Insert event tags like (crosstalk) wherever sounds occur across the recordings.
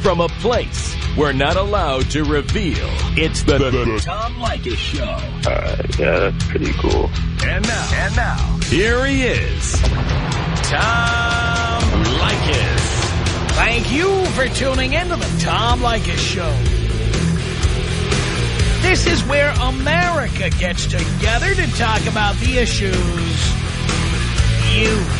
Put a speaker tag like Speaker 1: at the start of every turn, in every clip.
Speaker 1: from a place we're not allowed to reveal. It's the, the, the Tom Leykis Show.
Speaker 2: Uh, yeah, that's pretty cool.
Speaker 1: And now, and now, here he is, Tom Leykis.
Speaker 3: Thank you for tuning in to the Tom Leykis Show. This is where America gets together to talk about the issues you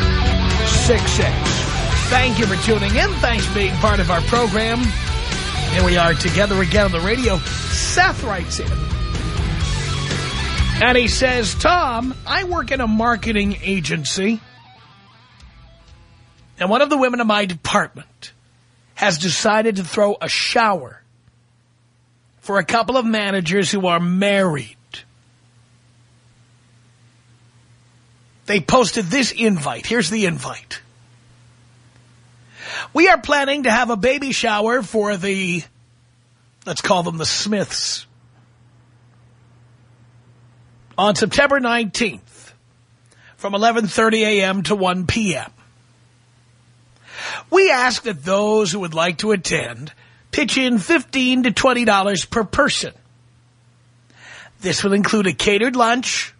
Speaker 3: 1-800-5800-866. Thank you for tuning in. Thanks for being part of our program. Here we are together again on the radio. Seth writes in. And he says, Tom, I work in a marketing agency. And one of the women in my department has decided to throw a shower for a couple of managers who are married. They posted this invite. Here's the invite. We are planning to have a baby shower for the, let's call them the Smiths, on September 19th from 11.30 a.m. to 1 p.m. We ask that those who would like to attend pitch in 15 to $20 per person. This will include a catered lunch,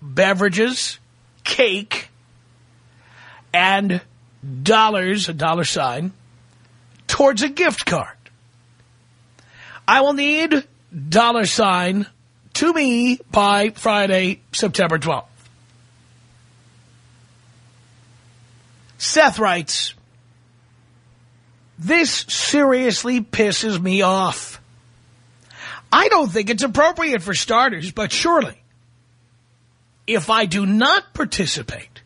Speaker 3: beverages, cake, and dollars, a dollar sign, towards a gift card. I will need dollar sign to me by Friday, September 12th. Seth writes, this seriously pisses me off. I don't think it's appropriate for starters, but surely, if I do not participate,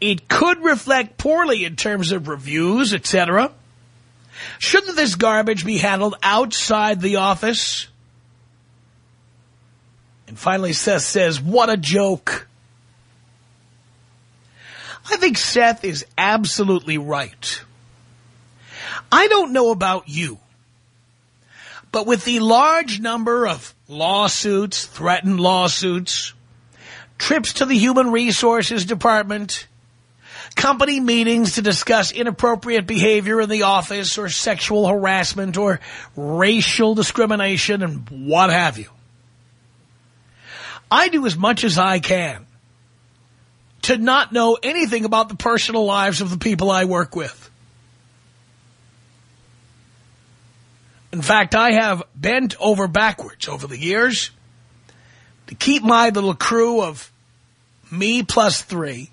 Speaker 3: it could reflect poorly in terms of reviews, etc. Shouldn't this garbage be handled outside the office? And finally, Seth says, what a joke. I think Seth is absolutely right. I don't know about you, but with the large number of lawsuits, threatened lawsuits, trips to the Human Resources Department, company meetings to discuss inappropriate behavior in the office or sexual harassment or racial discrimination and what have you. I do as much as I can to not know anything about the personal lives of the people I work with. In fact, I have bent over backwards over the years to keep my little crew of me plus three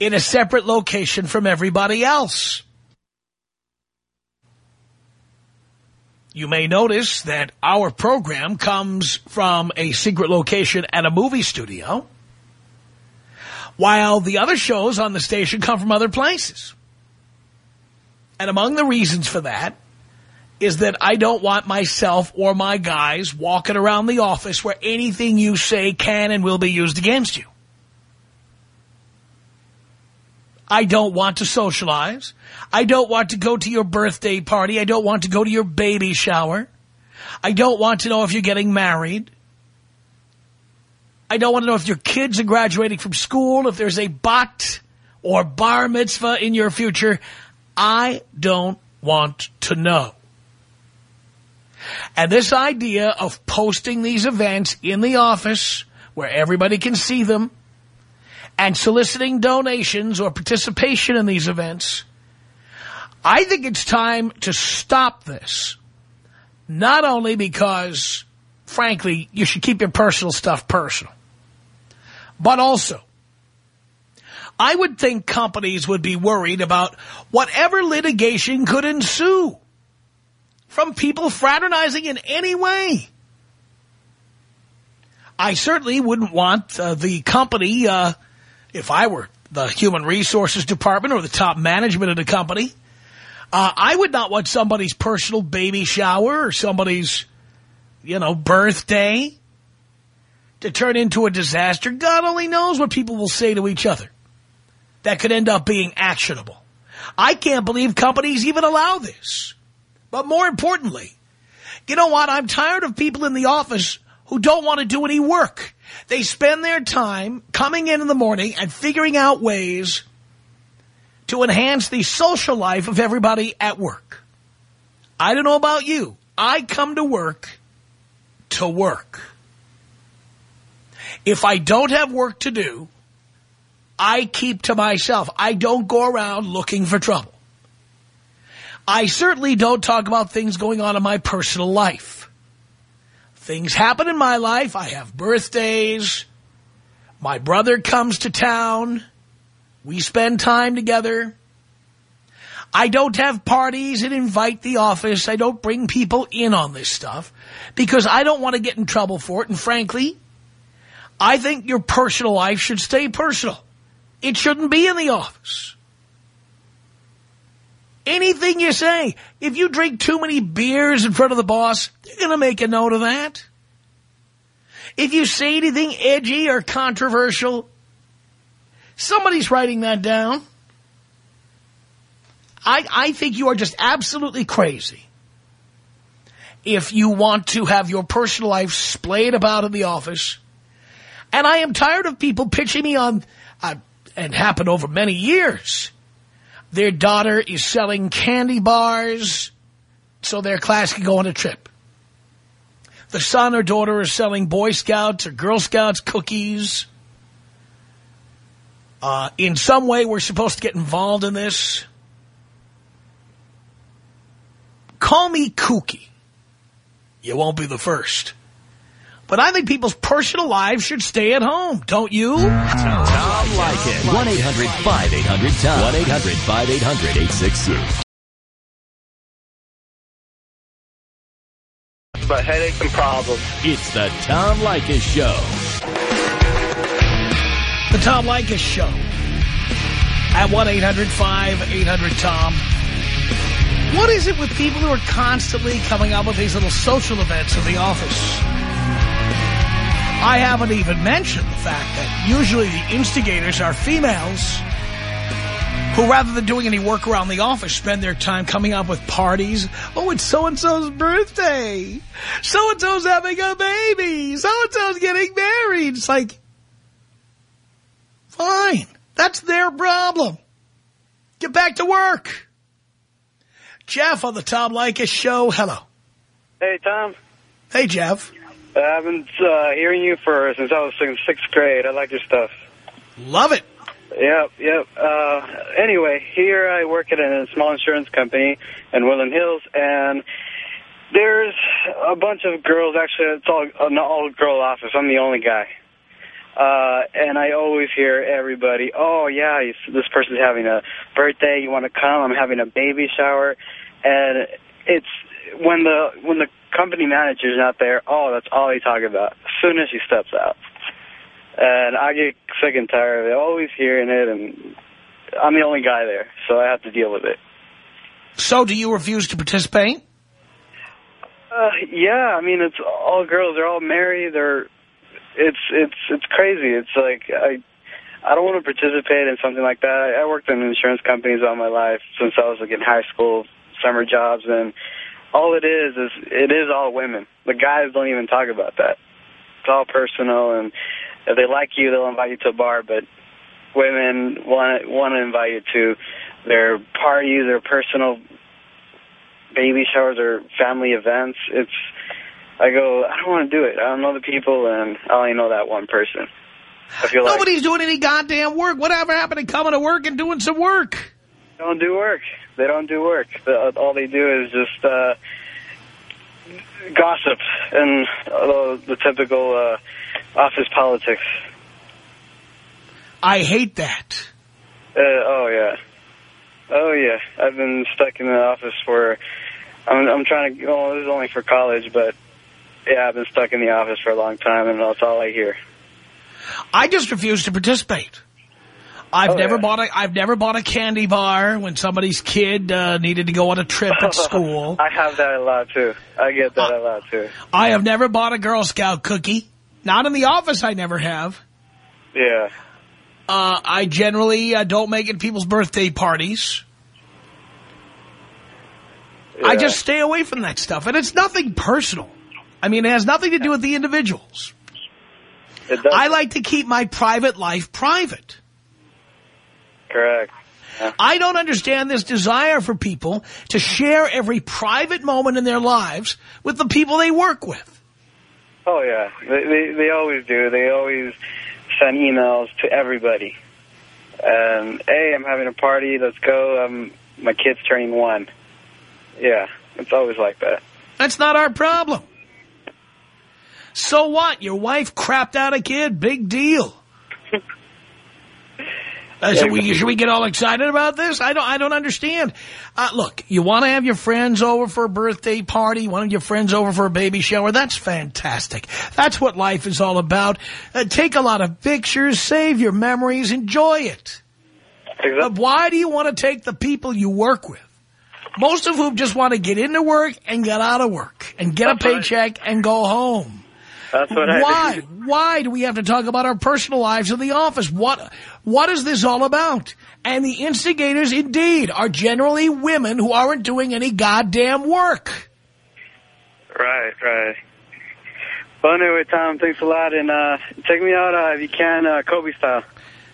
Speaker 3: in a separate location from everybody else. You may notice that our program comes from a secret location at a movie studio, while the other shows on the station come from other places. And among the reasons for that is that I don't want myself or my guys walking around the office where anything you say can and will be used against you. I don't want to socialize. I don't want to go to your birthday party. I don't want to go to your baby shower. I don't want to know if you're getting married. I don't want to know if your kids are graduating from school, if there's a bat or bar mitzvah in your future. I don't want to know. And this idea of posting these events in the office where everybody can see them and soliciting donations or participation in these events, I think it's time to stop this. Not only because, frankly, you should keep your personal stuff personal, but also, I would think companies would be worried about whatever litigation could ensue from people fraternizing in any way. I certainly wouldn't want uh, the company uh, if I were the human resources department or the top management of the company. Uh, I would not want somebody's personal baby shower or somebody's, you know, birthday to turn into a disaster. God only knows what people will say to each other. That could end up being actionable. I can't believe companies even allow this. But more importantly, you know what? I'm tired of people in the office who don't want to do any work. They spend their time coming in in the morning and figuring out ways to enhance the social life of everybody at work. I don't know about you. I come to work to work. If I don't have work to do, I keep to myself. I don't go around looking for trouble. I certainly don't talk about things going on in my personal life. Things happen in my life. I have birthdays. My brother comes to town. We spend time together. I don't have parties and invite the office. I don't bring people in on this stuff because I don't want to get in trouble for it. And frankly, I think your personal life should stay personal. It shouldn't be in the office. Anything you say, if you drink too many beers in front of the boss, they're going to make a note of that. If you say anything edgy or controversial, somebody's writing that down. I, I think you are just absolutely crazy if you want to have your personal life splayed about in the office. And I am tired of people pitching me on, uh, and happened over many years. Their daughter is selling candy bars so their class can go on a trip. The son or daughter is selling Boy Scouts or Girl Scouts cookies. Uh, in some way, we're supposed to get involved in this. Call me kooky. You won't be the first. But I think people's personal lives should stay at home, don't you?
Speaker 1: Tom Leykis. 1-800-5800-TOM. 1-800-5800-866.
Speaker 2: But headaches and problems.
Speaker 1: It's the Tom Leykis Show.
Speaker 3: The Tom Leykis Show. At 1-800-5800-TOM. What is it with people who are constantly coming up with these little social events in the office? I haven't even mentioned the fact that usually the instigators are females who, rather than doing any work around the office, spend their time coming up with parties. Oh, it's so-and-so's birthday. So-and-so's having a baby. So-and-so's getting married. It's like, fine. That's their problem. Get back to work. Jeff on the Tom Leykis show. Hello.
Speaker 4: Hey, Tom.
Speaker 3: Hey, Jeff.
Speaker 4: Uh, I've been uh, hearing you for since I was in sixth grade. I like your stuff.
Speaker 3: Love it.
Speaker 4: Yep, yep. Uh, anyway, here I work at a small insurance company in Woodland Hills, and there's a bunch of girls. Actually, it's all an all-girl office. I'm the only guy. Uh, and I always hear everybody, oh, yeah, this person's having a birthday. You want to come? I'm having a baby shower. And it's when the when the company manager's not there, oh, that's all they talk about as soon as he steps out. And I get sick and tired of it, always hearing it, and I'm the only guy there, so I have to deal with it.
Speaker 3: So do you refuse to participate?
Speaker 4: Uh, yeah, I mean, it's all girls. They're all married. They're it's it's it's crazy. It's like I I don't want to participate in something like that. I worked in insurance companies all my life since I was like in high school, summer jobs, and all it is is it is all women. The guys don't even talk about that. It's all personal, and if they like you, they'll invite you to a bar. But women want want to invite you to their parties, their personal baby showers, or family events. It's I go, I don't want to do it. I don't know the people, and I only know that one person. I feel
Speaker 3: Nobody's
Speaker 4: like,
Speaker 3: doing any goddamn work. Whatever happened to coming to work and doing some work?
Speaker 4: Don't do work. They don't do work. All they do is just uh, gossip and uh, the typical uh, office politics.
Speaker 3: I hate that.
Speaker 4: Uh, oh, yeah. Oh, yeah. I've been stuck in the office for... I'm, I'm trying to... Well, this is only for college, but yeah, I've been stuck in the office for a long time, and that's all I hear.
Speaker 3: I just refuse to participate. I've
Speaker 4: Oh,
Speaker 3: never
Speaker 4: yeah.
Speaker 3: bought a I've never bought a candy bar when somebody's kid uh, needed to go on a trip at (laughs) school.
Speaker 4: I have that a lot, too. I get that
Speaker 3: Uh,
Speaker 4: a lot, too.
Speaker 3: I have never bought a Girl Scout cookie. Not in the office, I never have.
Speaker 4: Yeah.
Speaker 3: Uh, I generally uh, don't make it people's birthday parties. I just stay away from that stuff. And it's nothing personal. I mean, it has nothing to do with the individuals. I like to keep my private life private.
Speaker 4: Correct.
Speaker 3: I don't understand this desire for people to share every private moment in their lives with the people they work with.
Speaker 4: Oh, yeah. They, they, they always do. They always send emails to everybody. Um, hey, I'm having a party. Let's go. Um, my kid's turning one. Yeah. It's always like that.
Speaker 3: That's not our problem. So what? Your wife crapped out a kid. Big deal. Uh, should, we, should we get all excited about this? I don't. I don't understand. Uh, look, you want to have your friends over for a birthday party, you want your friends over for a baby shower. That's fantastic. That's what life is all about. Uh, take a lot of pictures, save your memories, enjoy it. But why do you want to take the people you work with? Most of whom just want to get into work and get out of work and get
Speaker 4: That's
Speaker 3: a
Speaker 4: right.
Speaker 3: paycheck and go home.
Speaker 4: That's what I
Speaker 3: Why?
Speaker 4: do.
Speaker 3: Why do we have to talk about our personal lives in the office? What What is this all about? And the instigators, indeed, are generally women who aren't doing any goddamn work.
Speaker 4: Right, right. Well, anyway, Tom, thanks a lot. And uh, take me out, uh, if you can, uh, Kobe style.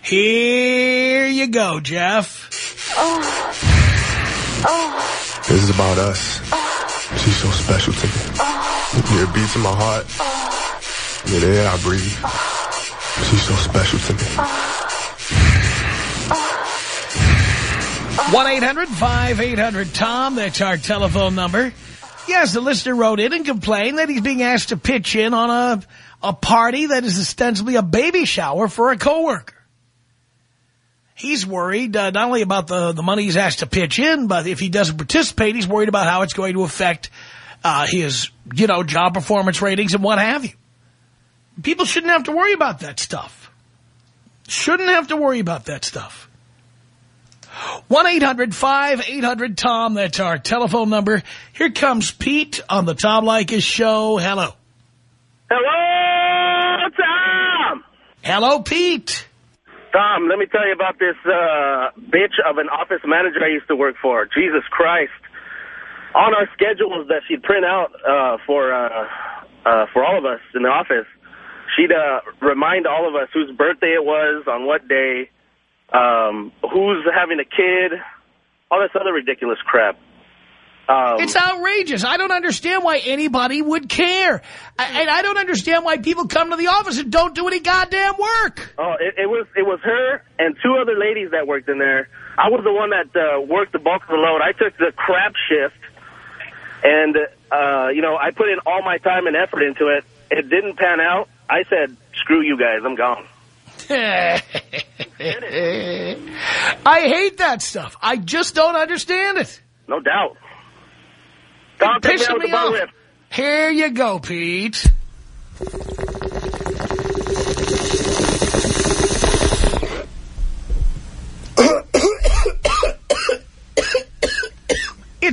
Speaker 3: Here you go, Jeff. Oh. Oh.
Speaker 5: This is about us. She's so special to me. Yeah, it beats in my heart. Yeah, the air I breathe. She's so special to me.
Speaker 3: 1-800-5800-TOM. That's our telephone number. Yes, the listener wrote in and complained that he's being asked to pitch in on a, a party that is ostensibly a baby shower for a coworker. He's worried uh, not only about the, the money he's asked to pitch in, but if he doesn't participate, he's worried about how it's going to affect uh, his, you know, job performance ratings and what have you. People shouldn't have to worry about that stuff. Shouldn't have to worry about that stuff. 1-800-5800-TOM. That's our telephone number. Here comes Pete on the Tom Leykis show. Hello.
Speaker 6: Hello, Tom.
Speaker 3: Hello, Pete.
Speaker 6: Tom, let me tell you about this uh, bitch of an office manager I used to work for. Jesus Christ. On our schedules that she'd print out uh, for uh, uh, for all of us in the office, she'd uh, remind all of us whose birthday it was, on what day, um, who's having a kid, all this other ridiculous crap. Um,
Speaker 3: It's outrageous. I don't understand why anybody would care. I, and I don't understand why people come to the office and don't do any goddamn work.
Speaker 6: Oh, it, it was it was her and two other ladies that worked in there. I was the one that uh, worked the bulk of the load. I took the crap shift, and uh, you know I put in all my time and effort into it. It didn't pan out. I said, "Screw you guys, I'm gone." (laughs)
Speaker 3: I hate that stuff. I just don't understand it.
Speaker 6: No doubt. Tom, take me out with
Speaker 3: me
Speaker 6: the
Speaker 3: off. Here you go, Pete.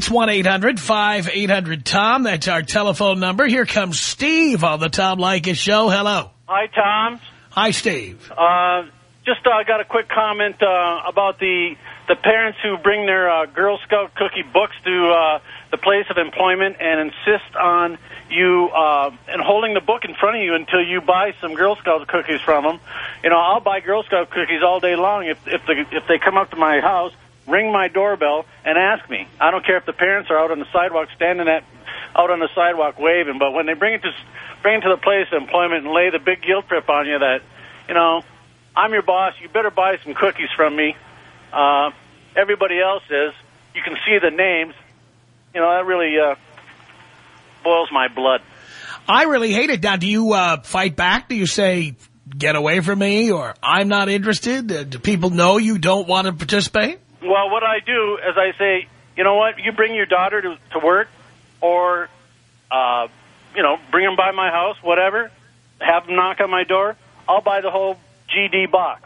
Speaker 3: It's 1-800-5800-TOM. That's our telephone number. Here comes Steve on the Tom Leykis show. Hello.
Speaker 7: Hi, Tom.
Speaker 3: Hi, Steve.
Speaker 7: Uh, just uh, got a quick comment uh, about the the parents who bring their uh, Girl Scout cookie books to uh, the place of employment and insist on you uh, and holding the book in front of you until you buy some Girl Scout cookies from them. You know, I'll buy Girl Scout cookies all day long if if the if they come up to my house, ring my doorbell, and ask me. I don't care if the parents are out on the sidewalk standing at out on the sidewalk waving, but when they bring it to bring it to the place of employment and lay the big guilt trip on you that, you know, I'm your boss, you better buy some cookies from me. Uh, everybody else is. You can see the names. You know, that really uh, boils my blood.
Speaker 3: I really hate it. Now, do you uh, fight back? Do you say, get away from me, or I'm not interested? Uh, do people know you don't want to participate?
Speaker 7: Well, what I do is I say, you know what, you bring your daughter to, to work, or, uh, you know, bring them by my house, whatever, have them knock on my door, I'll buy the whole GD box.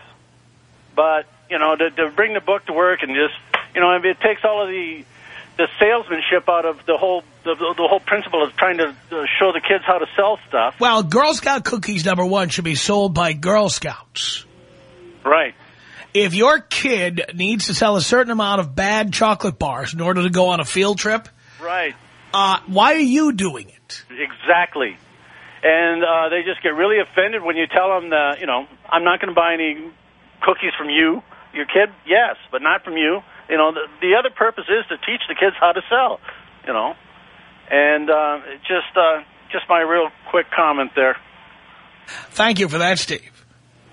Speaker 7: But you know, to, to bring the book to work and just, you know, it takes all of the the salesmanship out of the whole the, the whole principle of trying to show the kids how to sell stuff.
Speaker 3: Well, Girl Scout cookies, number one, should be sold by Girl Scouts.
Speaker 7: Right.
Speaker 3: If your kid needs to sell a certain amount of bad chocolate bars in order to go on a field trip,
Speaker 7: Right.
Speaker 3: uh, why are you doing it?
Speaker 7: Exactly. And uh, they just get really offended when you tell them that, you know, I'm not going to buy any cookies from you. Your kid, yes, but not from you. You know, the, the other purpose is to teach the kids how to sell, you know. And uh, just uh, just my real quick comment there.
Speaker 3: Thank you for that, Steve.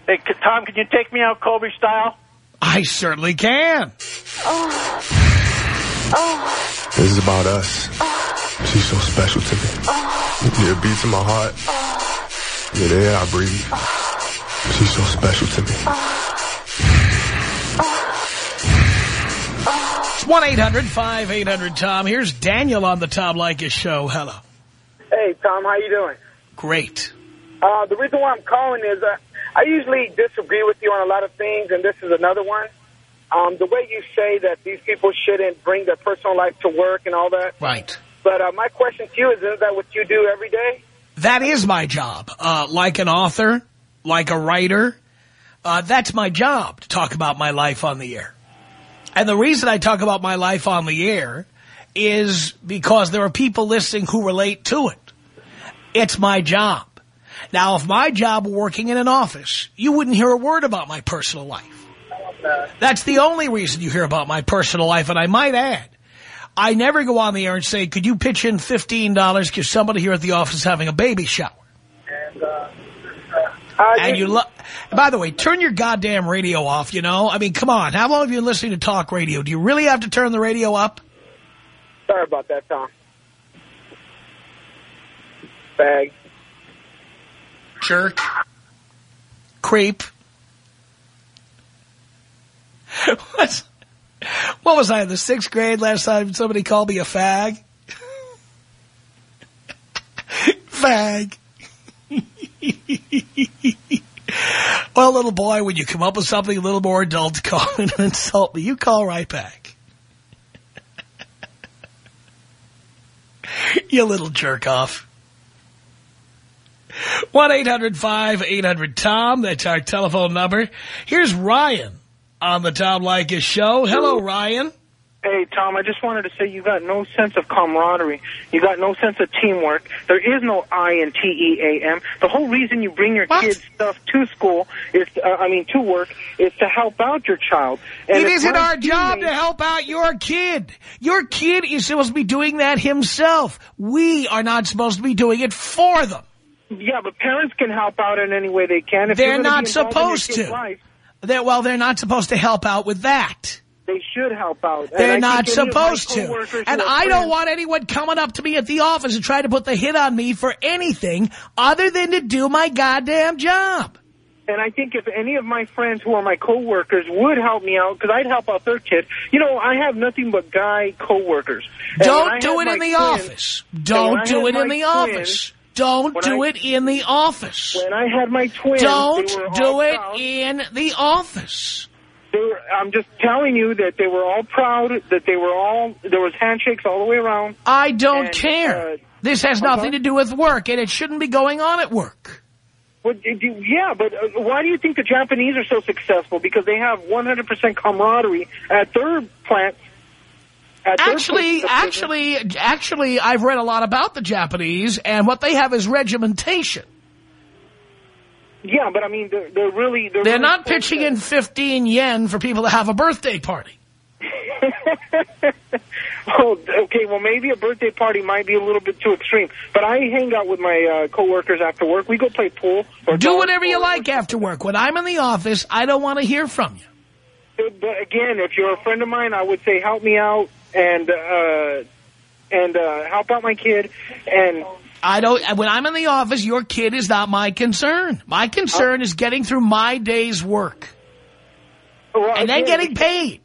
Speaker 7: Hey, c- Tom, can you take me out Kobe style?
Speaker 3: I certainly can.
Speaker 5: oh This is about us. She's so special to me. Yeah, it beats in my heart. Yeah, the air I breathe. She's so special to me.
Speaker 3: It's 1-800-5800-TOM. Here's Daniel on the Tom Leykis show. Hello.
Speaker 8: Hey, Tom, how you doing?
Speaker 3: Great.
Speaker 8: Uh, the reason why I'm calling is uh, I usually disagree with you on a lot of things, and this is another one. Um, the way you say that these people shouldn't bring their personal life to work and all that.
Speaker 3: Right.
Speaker 8: But uh, my question to you is, isn't that what you do every day?
Speaker 3: That is my job. Uh, like an author, like a writer, uh, that's my job to talk about my life on the air. And the reason I talk about my life on the air is because there are people listening who relate to it. It's my job. Now, if my job were working in an office, you wouldn't hear a word about my personal life. That's the only reason you hear about my personal life. And I might add, I never go on the air and say, could you pitch in $15 because somebody here at the office is having a baby shower.
Speaker 8: Uh,
Speaker 3: And you, lo by the way, turn your goddamn radio off, you know? I mean, come on. How long have you been listening to talk radio? Do you really have to turn the radio up?
Speaker 8: Sorry about that, Tom. Bag.
Speaker 3: Jerk. Creep. (laughs) What's, what was I in the sixth grade last time somebody called me a fag? (laughs) fag. (laughs) well, little boy, when you come up with something a little more adult call and insult me, you call right back. you little jerk off. 1-800-5800-TOM. That's our telephone number. Here's Ryan on the Tom Leykis show. Hello, Ryan.
Speaker 9: Hey, Tom, I just wanted to say you got no sense of camaraderie. You got no sense of teamwork. There is no I in T-E-A-M. The whole reason you bring your
Speaker 3: What?
Speaker 9: kids' stuff to school is, uh, I mean, to work, is to help out your child. And
Speaker 3: it isn't our job to help out your kid. Your kid is supposed to be doing that himself. We are not supposed to be doing it for them.
Speaker 9: Yeah, but parents can help out in any way they can. If
Speaker 3: They're not
Speaker 9: be involved in your
Speaker 3: supposed to.
Speaker 9: Life,
Speaker 3: They're, well, they're not supposed to help out with that.
Speaker 9: they should help out.
Speaker 3: They're not
Speaker 9: think any of my
Speaker 3: supposed to. And I don't want anyone coming up to me at the office and trying to put the hit on me for anything other than to do my goddamn job.
Speaker 9: And I think if any of my friends who are my coworkers would help me out, because I'd help out their kids. You know, I have nothing but guy coworkers.
Speaker 3: Don't do it in the
Speaker 9: twins-
Speaker 3: office. Don't do it in the
Speaker 9: twins-
Speaker 3: office. Don't
Speaker 9: when
Speaker 3: do
Speaker 9: I-
Speaker 3: it in the office.
Speaker 9: When I had my twins,
Speaker 3: Don't
Speaker 9: they were all
Speaker 3: do it
Speaker 9: proud.
Speaker 3: in the office.
Speaker 9: Were, I'm just telling you that they were all proud. That they were all there was handshakes all the way around.
Speaker 3: I don't
Speaker 9: And,
Speaker 3: care.
Speaker 9: uh,
Speaker 3: this has nothing to do with work, and it shouldn't be going on at work.
Speaker 9: But uh, yeah, but uh, why do you think the Japanese are so successful? Because they have 100% camaraderie at their plants.
Speaker 3: Actually,
Speaker 9: places of business.
Speaker 3: actually, actually, I've read a lot about the Japanese, and what they have is regimentation.
Speaker 9: yeah, but I mean, they're, they're really they're,
Speaker 3: They're
Speaker 9: really
Speaker 3: not pitching in 15 yen for people to have a birthday party. (laughs)
Speaker 9: oh, okay. Well, maybe a birthday party might be a little bit too extreme. But I hang out with my uh, coworkers after work. We go play pool. Or
Speaker 3: Do whatever you like after work. When I'm in the office, I don't want to hear from you.
Speaker 9: But again, if you're a friend of mine, I would say help me out and uh, and uh, help out my kid. And
Speaker 3: I don't. When I'm in the office, your kid is not my concern. My concern is getting through my day's work
Speaker 9: well,
Speaker 3: and then getting
Speaker 9: we-
Speaker 3: paid.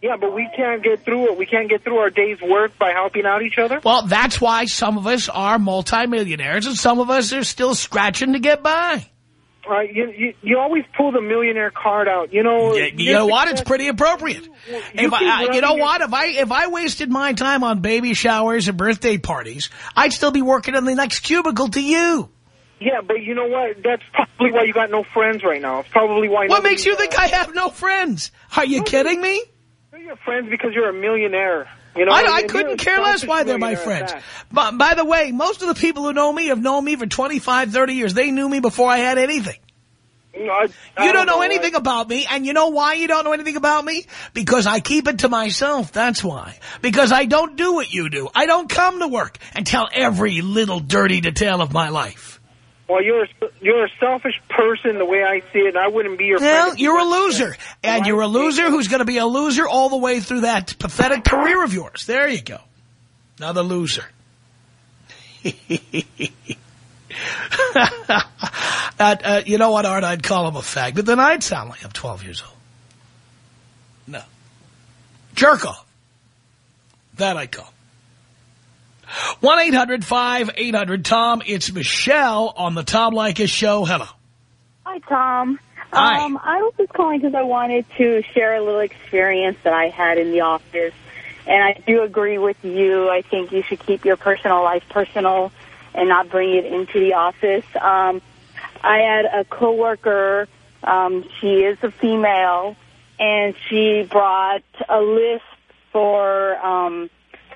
Speaker 9: Yeah, but we can't get through it. We can't get through our day's work by helping out each other.
Speaker 3: Well, that's why some of us are multimillionaires and some of us are still scratching to get by.
Speaker 9: Uh, you, you you always pull the millionaire card out. You know.
Speaker 3: You, you know what? It's pretty appropriate.
Speaker 9: You
Speaker 3: If I, you know what? If I if I wasted my time on baby showers and birthday parties, I'd still be working in the next cubicle to you.
Speaker 9: Yeah, but you know what? That's probably why you got no friends right now. It's probably why.
Speaker 3: What makes you think I have no friends? Are you kidding me?
Speaker 9: You're friends because you're a millionaire. You know.
Speaker 3: I, I couldn't care less why they're my friends. But by the way, most of the people who know me have known me for 25, 30 years. They knew me before I had anything.
Speaker 9: No, I, I
Speaker 3: You don't know
Speaker 9: I-
Speaker 3: anything about me, and you know why you don't know anything about me? Because I keep it to myself, that's why. Because I don't do what you do. I don't come to work and tell every little dirty detail of my life.
Speaker 9: Well, you're a, you're a selfish person the way I see it, and I wouldn't be your
Speaker 3: Well,
Speaker 9: friend.
Speaker 3: you're a loser. And you're a loser who's going to be a loser all the way through that pathetic career of yours. There you go. Another loser. (laughs) uh, uh, you know what, Art? I'd call him a fag, but then I'd sound like I'm 12 years old. No. Jerk off. That I call. 1-800-5800-TOM. It's Michelle on the Tom Leykis Show. Hello.
Speaker 10: Hi, Tom.
Speaker 3: Hi.
Speaker 10: Um, I was just calling because I wanted to share a little experience that I had in the office. And I do agree with you. I think you should keep your personal life personal and not bring it into the office. Um, I had a coworker. Um, she is a female, and she brought a list for um,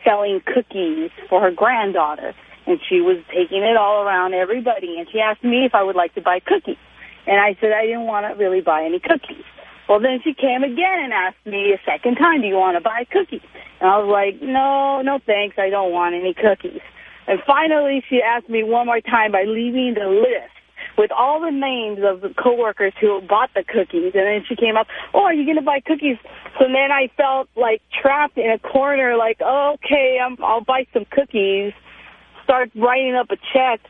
Speaker 10: selling cookies for her granddaughter. And she was taking it all around everybody. And she asked me if I would like to buy cookies. And I said I didn't want to really buy any cookies. Well, then she came again and asked me a second time, do you want to buy cookies? And I was like, no, no thanks, I don't want any cookies. And finally she asked me one more time by leaving the list with all the names of the coworkers who bought the cookies. And then she came up, oh, are you going to buy cookies? So then I felt like trapped in a corner, like, oh, okay, I'm, I'll buy some cookies, start writing up a check,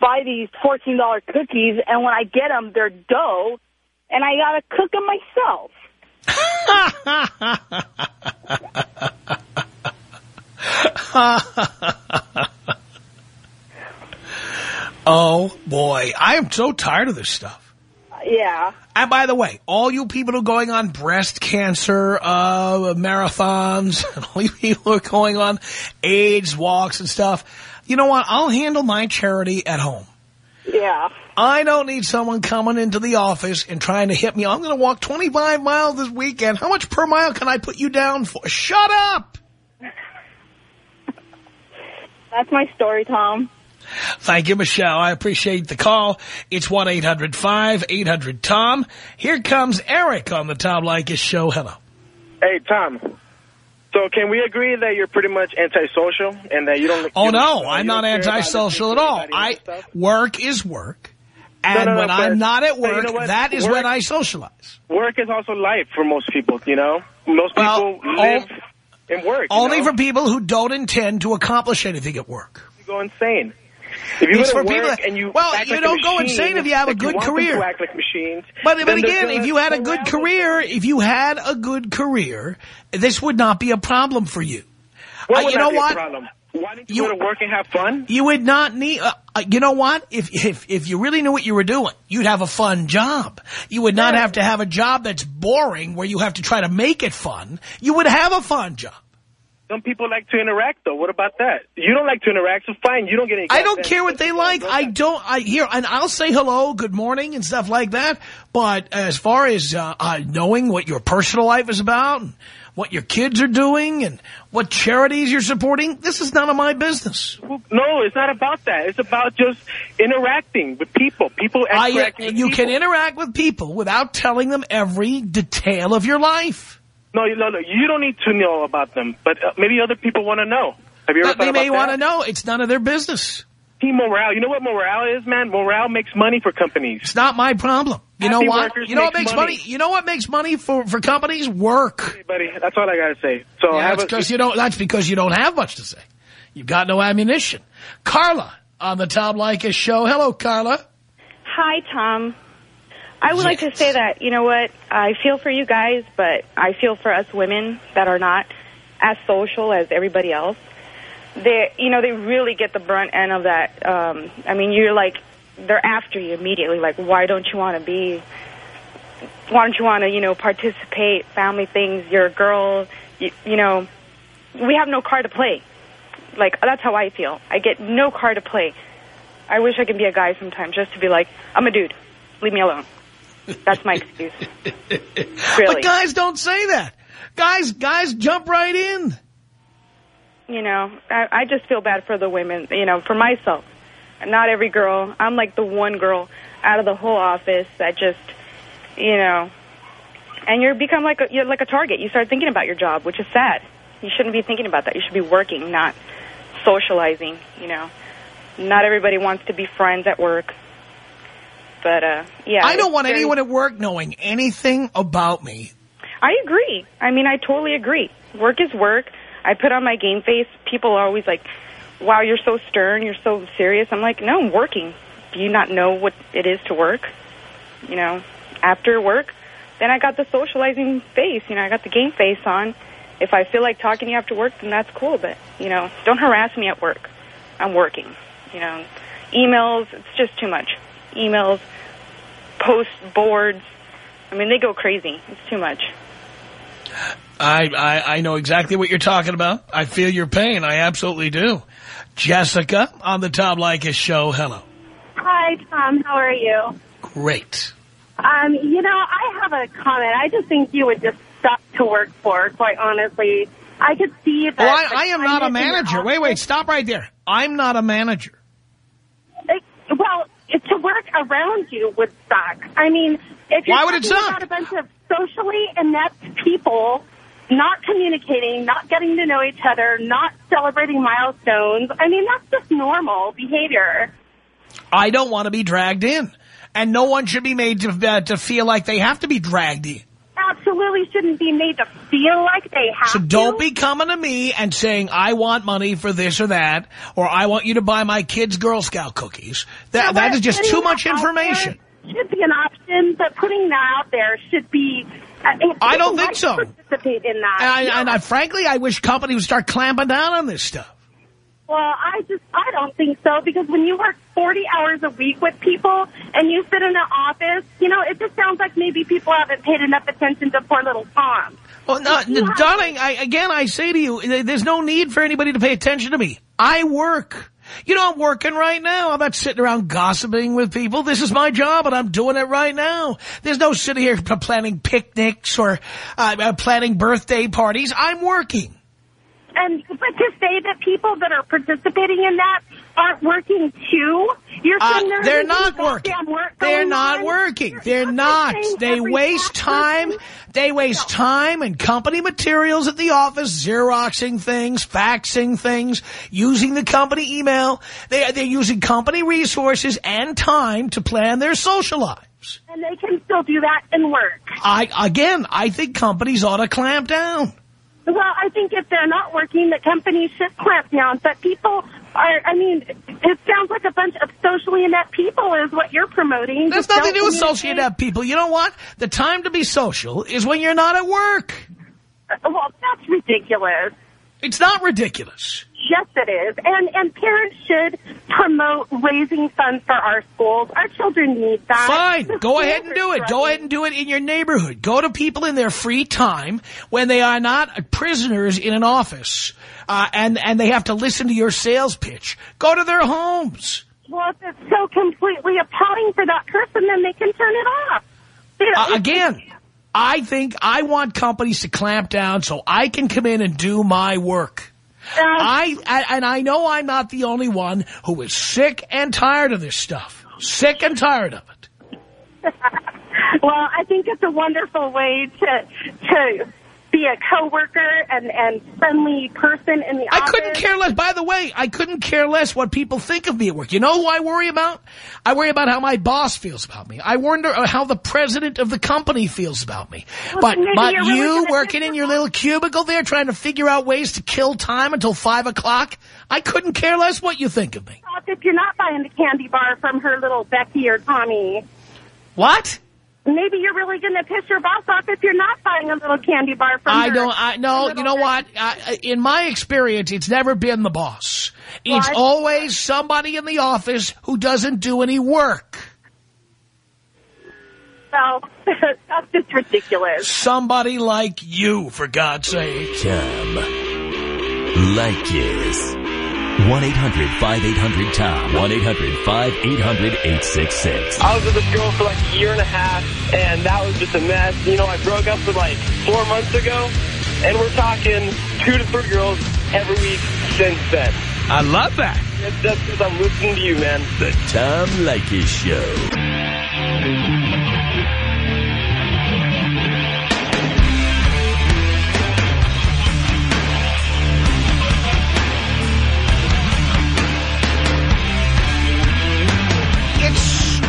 Speaker 10: buy these $14 cookies, and when I get them, they're dough, and I got to cook them myself. (laughs)
Speaker 3: oh, boy. I am so tired of this stuff.
Speaker 10: Yeah.
Speaker 3: And by the way, all you people who are going on breast cancer uh, marathons, (laughs) and all you people who are going on AIDS walks and stuff, you know what? I'll handle my charity at home.
Speaker 10: Yeah.
Speaker 3: I don't need someone coming into the office and trying to hit me. I'm going to walk 25 miles this weekend. How much per mile can I put you down for? Shut up!
Speaker 10: That's my story, Tom.
Speaker 3: Thank you, Michelle. I appreciate the call. It's 1-800-5800-TOM. Here comes Eric on the Tom Leykis show. Hello.
Speaker 6: Hey, Tom. So can we agree that you're pretty much antisocial and that you don't...
Speaker 3: Oh,
Speaker 6: you
Speaker 3: no,
Speaker 6: don't-
Speaker 3: I'm not antisocial at all. I? Work is work. And
Speaker 6: no, no,
Speaker 3: when
Speaker 6: but-
Speaker 3: I'm not at
Speaker 6: but you
Speaker 3: work,
Speaker 6: know
Speaker 3: that is
Speaker 6: Work-
Speaker 3: when I socialize.
Speaker 6: Work is also life for most people, you know? Most
Speaker 3: Well,
Speaker 6: people live in work. you
Speaker 3: Only
Speaker 6: know?
Speaker 3: for people who don't intend to accomplish anything at work.
Speaker 6: You go insane. If you
Speaker 3: It's
Speaker 6: go
Speaker 3: for
Speaker 6: to
Speaker 3: people
Speaker 6: work
Speaker 3: that-
Speaker 6: and you
Speaker 3: well, you
Speaker 6: like
Speaker 3: don't go insane if you have a good career.
Speaker 6: act like machines.
Speaker 3: But, but again, if you had a good career, if you had a good career, this would not be a problem for you.
Speaker 6: What
Speaker 3: Uh,
Speaker 6: would
Speaker 3: you know
Speaker 6: be a
Speaker 3: what?
Speaker 6: problem? Why didn't you,
Speaker 3: You-
Speaker 6: go to work and have fun?
Speaker 3: You would not need, uh, uh, you know what? If, if, if you really knew what you were doing, you'd have a fun job. You would not have to have a job that's boring where you have to try to make it fun. You would have a fun job.
Speaker 6: Some people like to interact, though. What about that? You don't like to interact, so fine. You don't get any.
Speaker 3: I don't care what they like. I don't, I hear, and I'll say hello, good morning and stuff like that. But as far as, uh, uh, knowing what your personal life is about and what your kids are doing and what charities you're supporting, this is none of my business.
Speaker 6: No, it's not about that. It's about just interacting with people. People
Speaker 3: I, you
Speaker 6: people.
Speaker 3: can interact with people without telling them every detail of your life.
Speaker 6: No, you- no, no. You don't need to know about them, but uh, maybe other people want to know. Have you ever
Speaker 3: But they may want to know. It's none of their business.
Speaker 6: Team morale. You know what morale is, man? Morale makes money for companies.
Speaker 3: It's not my problem. You know
Speaker 6: Happy
Speaker 3: what?
Speaker 6: workers
Speaker 3: You know what makes
Speaker 6: money.
Speaker 3: money? You know what makes money for, for companies? Work.
Speaker 6: Hey, buddy, that's all I gotta say. So
Speaker 3: Yeah, that's
Speaker 6: a,
Speaker 3: because you don't. That's because you don't have much to say. You've got no ammunition. Carla on the Tom Leykis show. Hello, Carla.
Speaker 11: Hi, Tom. I would like to say that, you know what, I feel for you guys, but I feel for us women that are not as social as everybody else. They, you know, they really get the brunt end of that. Um, I mean, you're like they're after you immediately. Like, why don't you want to be? Why don't you want to, you know, participate? Family things. You're a girl. You, you know, we have no card to play. Like that's how I feel. I get no card to play. I wish I could be a guy sometimes, just to be like, I'm a dude. Leave me alone. That's my excuse. (laughs) Really.
Speaker 3: But guys don't say that. Guys, guys jump right in.
Speaker 11: you know, I, I just feel bad for the women, you know, for myself. Not every girl. I'm like the one girl out of the whole office that just, you know, and you become like a, you're like a target. You start thinking about your job, which is sad. You shouldn't be thinking about that. You should be working, not socializing, you know. Not everybody wants to be friends at work. But, uh, yeah.
Speaker 3: I don't want
Speaker 11: very-
Speaker 3: anyone at work knowing anything about me.
Speaker 11: I agree. I mean, I totally agree. Work is work. I put on my game face. People are always like, wow, you're so stern. You're so serious. I'm like, no, I'm working. Do you not know what it is to work? You know, after work, then I got the socializing face. You know, I got the game face on. If I feel like talking to you after work, then that's cool. But, you know, don't harass me at work. I'm working. You know, emails, it's just too much. Emails, post boards. I mean, they go crazy. It's too much.
Speaker 3: I, I, I know exactly what you're talking about. I feel your pain. I absolutely do. Jessica on the Tom Leykis show. Hello.
Speaker 12: Hi, Tom. How are you?
Speaker 3: Great.
Speaker 12: Um, you know, I have a comment. I just think you would just suck to work for, quite honestly. I could see that.
Speaker 3: Oh, I, I am not a
Speaker 12: kindness in your
Speaker 3: manager. Wait, wait, stop right there. I'm not a manager.
Speaker 12: Like, Well, to work around you would suck. I mean, if you're
Speaker 3: Why would it suck?
Speaker 12: about a bunch of socially inept people not communicating, not getting to know each other, not celebrating milestones, I mean, that's just normal behavior.
Speaker 3: I don't want to be dragged in. And no one should be made to, uh, to feel like they have to be dragged in.
Speaker 12: Absolutely shouldn't be made to feel like they have
Speaker 3: So don't be coming to me and saying, I want money for this or that, or I want you to buy my kids Girl Scout cookies. That,
Speaker 12: Yeah,
Speaker 3: that is just too much information.
Speaker 12: Should be an option, but putting that out there should be. Uh,
Speaker 3: I don't think so.
Speaker 12: Participate in that.
Speaker 3: And, I,
Speaker 12: Yeah.
Speaker 3: and I, frankly, I wish companies would start clamping down on this stuff.
Speaker 12: Well, I just I don't think so because when you work 40 hours a week with people and you sit in an office, you know, it just sounds like maybe people haven't paid enough attention to poor little Tom.
Speaker 3: Well, no, no, darling, I, again, I say to you, there's no need for anybody to pay attention to me. I work. You know, I'm working right now. I'm not sitting around gossiping with people. This is my job, and I'm doing it right now. There's no sitting here planning picnics or uh, uh, planning birthday parties. I'm working.
Speaker 12: And but to say that people that are participating in that aren't working too, you're
Speaker 3: Uh,
Speaker 12: saying
Speaker 3: they're not working.
Speaker 12: Work
Speaker 3: They're not
Speaker 12: on?
Speaker 3: working. They're not. They waste time. They waste time and company materials at the office, Xeroxing things, faxing things, using the company email. They, they're using company resources and time to plan their social lives.
Speaker 12: And they can still do that and work.
Speaker 3: I, again, I think companies ought to clamp down.
Speaker 12: Well, I think if they're not working, the company should clamp down. But people are, I mean, it sounds like a bunch of socially inept people is what you're promoting.
Speaker 3: There's
Speaker 12: Just
Speaker 3: nothing to
Speaker 12: don't
Speaker 3: with
Speaker 12: communicate.
Speaker 3: social inept people. You know what? The time to be social is when you're not at work.
Speaker 12: Uh, well, that's ridiculous.
Speaker 3: It's not ridiculous.
Speaker 12: Yes, it is. And and parents should promote raising funds for our schools. Our children need that.
Speaker 3: Fine.
Speaker 12: The
Speaker 3: Go (laughs) ahead and do it. Go ahead and do it in your neighborhood. Go to people in their free time when they are not prisoners in an office uh, and, and they have to listen to your sales pitch. Go to their homes.
Speaker 12: Well, if it's so completely appalling for that person, then they can turn it off. They-
Speaker 3: Uh, again, I think I want companies to clamp down so I can come in and do my work. I, I and I know I'm not the only one who is sick and tired of this stuff. Sick and tired of it. (laughs)
Speaker 12: well, I think it's a wonderful way to to be a coworker and and friendly person in the
Speaker 3: I
Speaker 12: office.
Speaker 3: couldn't care less. By the way, I couldn't care less what people think of me at work. You know who I worry about? I worry about how my boss feels about me. I wonder uh, how the president of the company feels about me.
Speaker 12: Well,
Speaker 3: but but
Speaker 12: really
Speaker 3: you working in your little cubicle there trying to figure out ways to kill time until 5 o'clock, I couldn't care less what you think of me.
Speaker 12: If you're not buying the candy bar from her little Becky or Tommy,
Speaker 3: What?
Speaker 12: Maybe you're really going to piss your boss off if you're not buying a little candy bar from
Speaker 3: I
Speaker 12: her.
Speaker 3: don't, I, no, you know what? I, in my experience, it's never been the boss. It's
Speaker 12: What?
Speaker 3: always somebody in the office who doesn't do any work.
Speaker 12: So (laughs) that's just ridiculous.
Speaker 3: Somebody like you, for God's sake.
Speaker 1: Tom Leykis. 1-800-5800-TOM. 1-800-5800-866.
Speaker 13: I was with this girl for like a year and a half, and that was just a mess. You know, I broke up with like four months ago, and we're talking two to three girls every week since then.
Speaker 3: I love that.
Speaker 13: That's, that's because I'm listening to you, man.
Speaker 1: The Tom Leykis Show.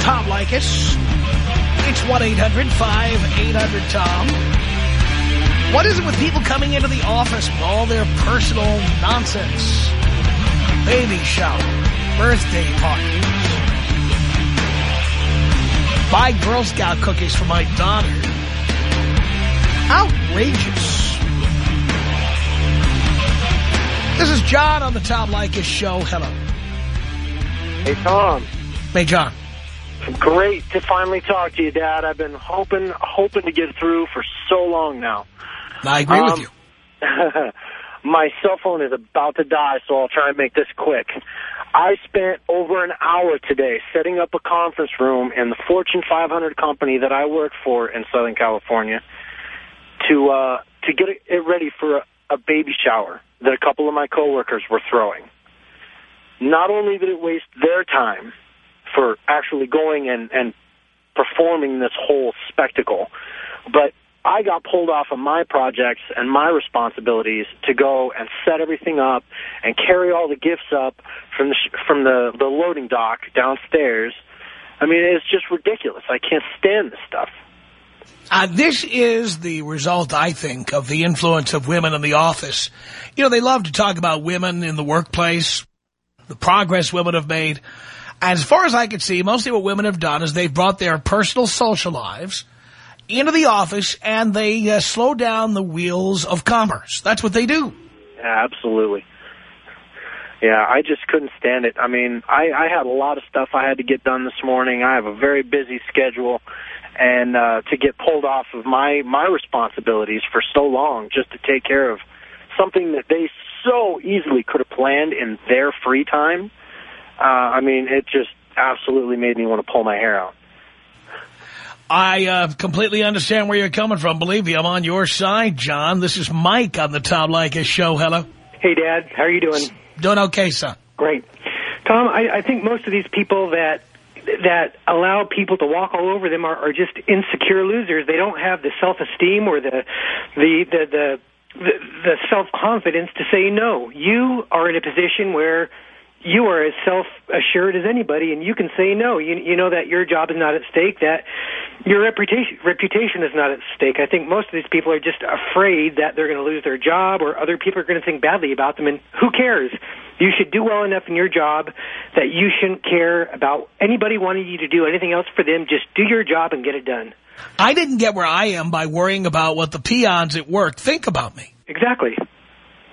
Speaker 3: Tom Leykis. It's 1-800-5800-TOM. What is it with people coming into the office with all their personal nonsense? Baby shower, birthday parties. Buy Girl Scout cookies for my daughter. Outrageous. This is John on the Tom Leykis Show. Hello.
Speaker 14: Hey, Tom.
Speaker 3: Hey, John.
Speaker 14: Great to finally talk to you, Dad. I've been hoping hoping to get through for so long now.
Speaker 3: I agree with
Speaker 14: Um,
Speaker 3: you. (laughs)
Speaker 14: My cell phone is about to die, so I'll try and make this quick. I spent over an hour today setting up a conference room in the Fortune 500 company that I work for in Southern California to uh, to get it ready for a, a baby shower that a couple of my coworkers were throwing. Not only did it waste their time for actually going and, and performing this whole spectacle, but I got pulled off of my projects and my responsibilities to go and set everything up and carry all the gifts up from the from the the loading dock downstairs. I mean, it's just ridiculous. I can't stand this stuff.
Speaker 3: Uh, this is the result, I think, of the influence of women in the office. You know, they love to talk about women in the workplace, the progress women have made. As far as I can see, mostly what women have done is they've brought their personal social lives into the office and they uh, slow down the wheels of commerce. That's what they do.
Speaker 14: Yeah, absolutely. Yeah, I just couldn't stand it. I mean, I, I had a lot of stuff I had to get done this morning. I have a very busy schedule, and uh, to get pulled off of my my responsibilities for so long just to take care of something that they so easily could have planned in their free time. Uh, I mean, it just absolutely made me want to pull my hair out.
Speaker 3: I uh, completely understand where you're coming from. Believe me, I'm on your side, John. This is Mike on the Tom Leykis show. Hello.
Speaker 15: Hey, Dad. How are you doing?
Speaker 3: Doing okay, son.
Speaker 15: Great. Tom, I, I think most of these people that that allow people to walk all over them are, are just insecure losers. They don't have the self-esteem or the the the the, the, the self-confidence to say no. You are in a position where you are as self-assured as anybody, and you can say no. You, you know that your job is not at stake, that your reputation reputation is not at stake. I think most of these people are just afraid that they're going to lose their job, or other people are going to think badly about them. And who cares? You should do well enough in your job that you shouldn't care about anybody wanting you to do anything else for them. Just do your job and get it done.
Speaker 3: I didn't get where I am by worrying about what the peons at work think about me.
Speaker 15: Exactly.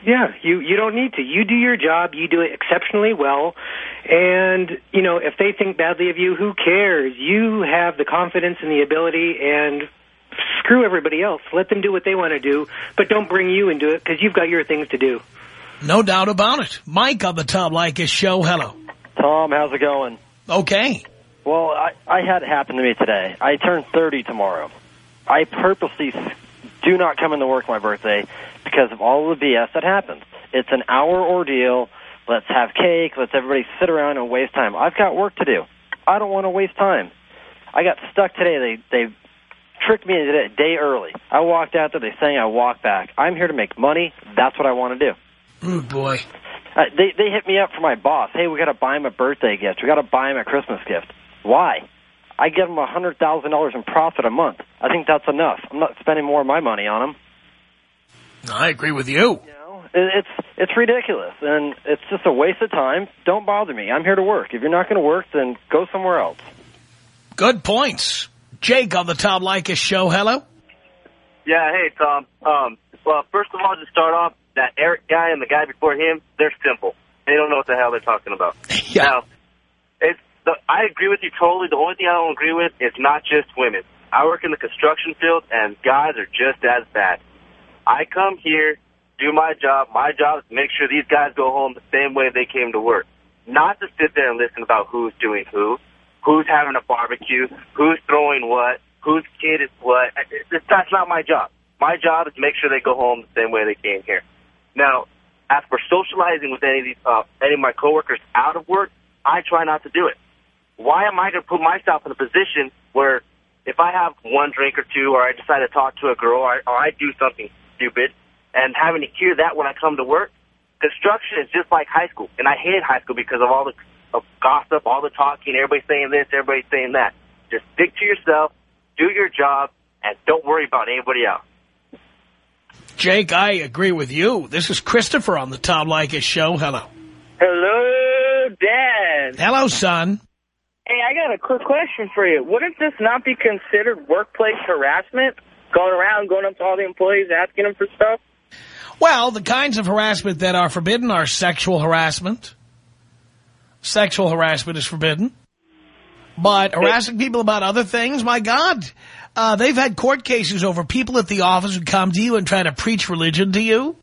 Speaker 15: Yeah, you you don't need to. You do your job. You do it exceptionally well, and you know if they think badly of you, who cares? You have the confidence and the ability, and screw everybody else. Let them do what they want to do, but don't bring you into it because you've got your things to do.
Speaker 3: No doubt about it. Mike on the Tom Leykis show. Hello.
Speaker 16: Tom, how's it going?
Speaker 3: Okay.
Speaker 16: Well, I, I had it happen to me today. I turn 30 tomorrow. I purposely do not come into work my birthday because of all the BS that happens. It's an hour ordeal. Let's have cake. Let's everybody sit around and waste time. I've got work to do. I don't want to waste time. I got stuck today. They they tricked me into a day early. I walked out there. They saying I walk back. I'm here to make money. That's what I want to do.
Speaker 3: Oh, boy.
Speaker 16: Uh, they they hit me up for my boss. Hey, we got to buy him a birthday gift. We got to buy him a Christmas gift. Why? I give them a hundred thousand dollars in profit a month. I think that's enough. I'm not spending more of my money on them.
Speaker 3: I agree with you.
Speaker 16: It- It's it's ridiculous, and it's just a waste of time. Don't bother me. I'm here to work. If you're not going to work, then go somewhere else.
Speaker 3: Good points. Jake on the Tom Leykis show. Hello.
Speaker 6: Yeah, hey, Tom. Um, well, first of all, to start off, that Eric guy and the guy before him, they're simple. They don't know what the hell they're talking about. (laughs)
Speaker 3: Yeah.
Speaker 6: Now, it's the, I agree with you totally. The only thing I don't agree with is not just women. I work in the construction field, and guys are just as bad. I come here, do my job. My job is to make sure these guys go home the same way they came to work. Not to sit there and listen about who's doing who, who's having a barbecue, who's throwing what, whose kid is what. It- it- That's not my job. My job is to make sure they go home the same way they came here. Now, as for socializing with any of these, uh, any of my coworkers out of work, I try not to do it. Why am I going to put myself in a position where if I have one drink or two, or I decide to talk to a girl, or, or I do something stupid, and having to hear that when I come to work? Construction is just like high school, and I hate high school because of all the of gossip, all the talking, everybody saying this, everybody saying that. Just stick to yourself, do your job, and don't worry about anybody else.
Speaker 3: Jake, I agree with you. This is Christopher on the Tom Leykis show. Hello.
Speaker 17: Hello, Dad.
Speaker 3: Hello, son.
Speaker 17: Hey, I got a quick question for you. Wouldn't this not be considered workplace harassment? Going around, going up to all the employees, asking them for stuff?
Speaker 3: Well, the kinds of harassment that are forbidden are sexual harassment. Sexual harassment is forbidden. But harassing people about other things, my God, uh, they've had court cases over people at the office who come to you and try to preach religion to you.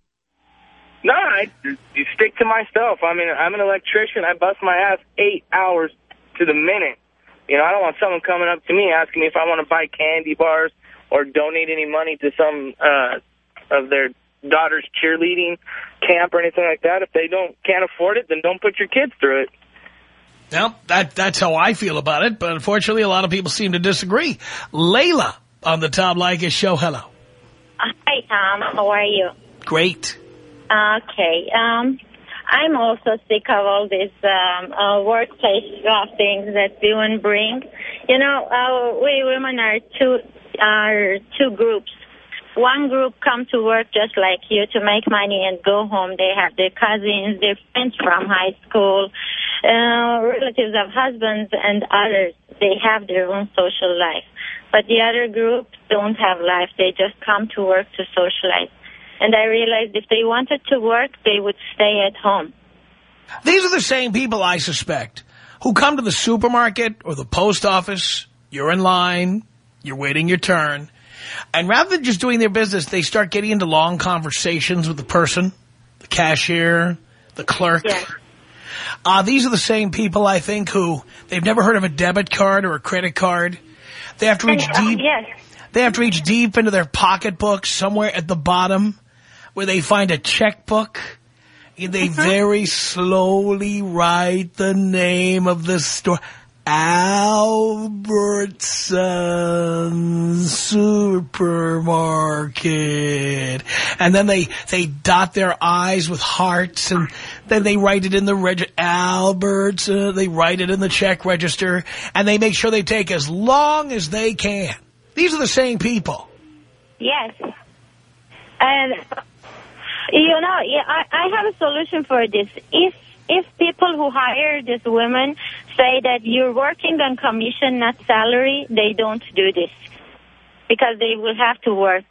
Speaker 17: No, I you stick to my stuff. I mean, I'm an electrician. I bust my ass eight hours to the minute. You know, I don't want someone coming up to me asking me if I want to buy candy bars or donate any money to some uh, of their daughter's cheerleading camp or anything like that. If they don't can't afford it, then don't put your kids through it.
Speaker 3: Well, that, that's how I feel about it, but unfortunately a lot of people seem to disagree. Layla on the Tom Leykis show. Hello.
Speaker 18: Hi, Tom. How are you?
Speaker 3: Great.
Speaker 18: Okay. Um, I'm also sick of all these um, uh, workplace things that women bring. You know, uh, we women are two are two groups. One group come to work just like you to make money and go home. They have their cousins, their friends from high school, uh, relatives of husbands and others. They have their own social life. But the other group don't have life. They just come to work to socialize. And I realized if they wanted to work, they would stay at home.
Speaker 3: These are the same people, I suspect, who come to the supermarket or the post office. You're in line. You're waiting your turn. And rather than just doing their business, they start getting into long conversations with the person, the cashier, the clerk. Uh, these are the same people, I think, who they've never heard of a debit card or a credit card. They have to reach (laughs) deep. Yes. They have to reach deep into their pocketbook somewhere at the bottom where they find a checkbook. And they very slowly write the name of the store. Albertsons Supermarket. And then they, they dot their I's with hearts and then they write it in the register. Alberts, uh, they write it in the check register and they make sure they take as long as they can. These are the same people.
Speaker 18: Yes. And, you know, yeah, I, I have a solution for this. If if people who hire these women say that you're working on commission, not salary, they don't do this because they will have to work.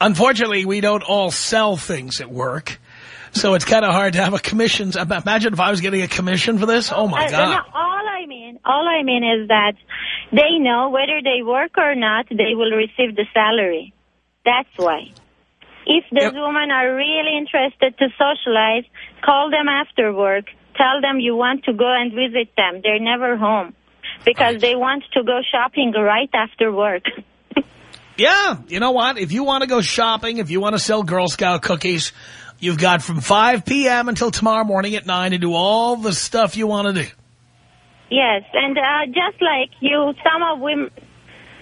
Speaker 3: Unfortunately, we don't all sell things at work. So it's kind of hard to have a commission. Imagine if I was getting a commission for this. Oh, my
Speaker 18: Uh,
Speaker 3: God.
Speaker 18: no, all I mean, all I mean is that they know whether they work or not, they will receive the salary. That's why. If these women are really interested to socialize, call them after work. Tell them you want to go and visit them. They're never home because they want to go shopping right after work. (laughs)
Speaker 3: Yeah, you know what? If you want to go shopping, if you want to sell Girl Scout cookies, you've got from 5 p.m. until tomorrow morning at 9 to do all the stuff you want to do.
Speaker 18: Yes, and uh, just like you, some of women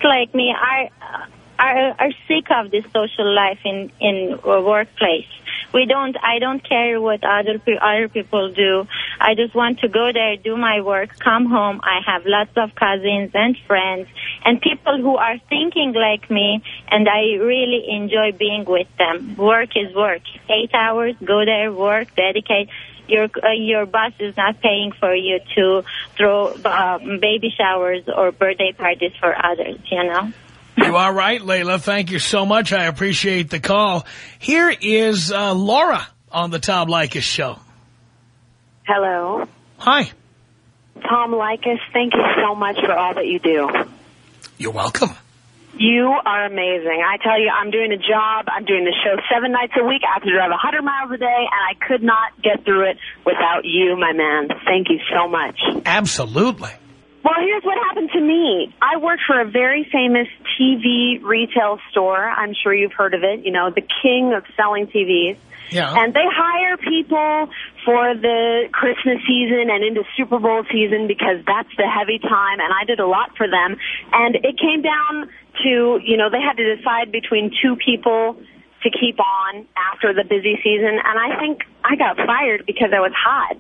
Speaker 18: like me are are, are sick of this social life in in workplace. we don't. I don't care what other other people do. I just want to go there, do my work, come home. I have lots of cousins and friends and people who are thinking like me, and I really enjoy being with them. Work is work. Eight hours, go there, work, dedicate. Your uh, your boss is not paying for you to throw uh, baby showers or birthday parties for others. You know.
Speaker 3: You are right, Layla. Thank you so much. I appreciate the call. Here is uh, Laura on the Tom Leykis show.
Speaker 19: Hello.
Speaker 3: Hi.
Speaker 19: Tom Leykis, thank you so much for all that you do.
Speaker 3: You're welcome.
Speaker 19: You are amazing. I tell you, I'm doing a job. I'm doing the show seven nights a week. I have to drive 100 miles a day, and I could not get through it without you, my man. Thank you so much.
Speaker 3: Absolutely.
Speaker 19: Well, here's what happened to me. I work for a very famous TV retail store. I'm sure you've heard of it. You know, the king of selling TVs.
Speaker 3: Yeah.
Speaker 19: And they hire people for the Christmas season and into Super Bowl season because that's the heavy time. And I did a lot for them. And it came down to, you know, they had to decide between two people to keep on after the busy season. And I think I got fired because I was hot.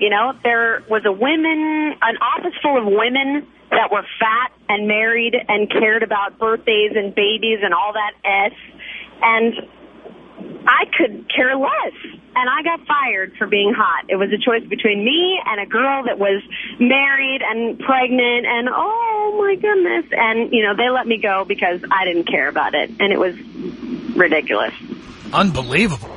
Speaker 19: You know, there was a women, an office full of women that were fat and married and cared about birthdays and babies and all that S. And I could care less. And I got fired for being hot. It was a choice between me and a girl that was married and pregnant and oh my goodness. And, you know, they let me go because I didn't care about it. And it was ridiculous.
Speaker 3: Unbelievable.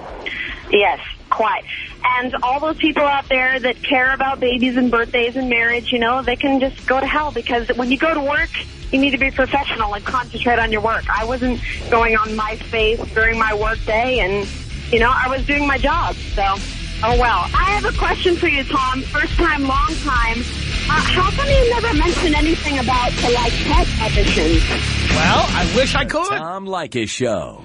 Speaker 19: Yes, quite. And all those people out there that care about babies and birthdays and marriage, you know, they can just go to hell because when you go to work, you need to be professional and concentrate on your work. I wasn't going on MySpace during my work day and, you know, I was doing my job. So, oh well. I have a question for you, Tom. First time, long time. Uh, how come you never mentioned anything about the, like, test auditions?
Speaker 3: Well, I wish I could.
Speaker 1: Tom Leykis Show.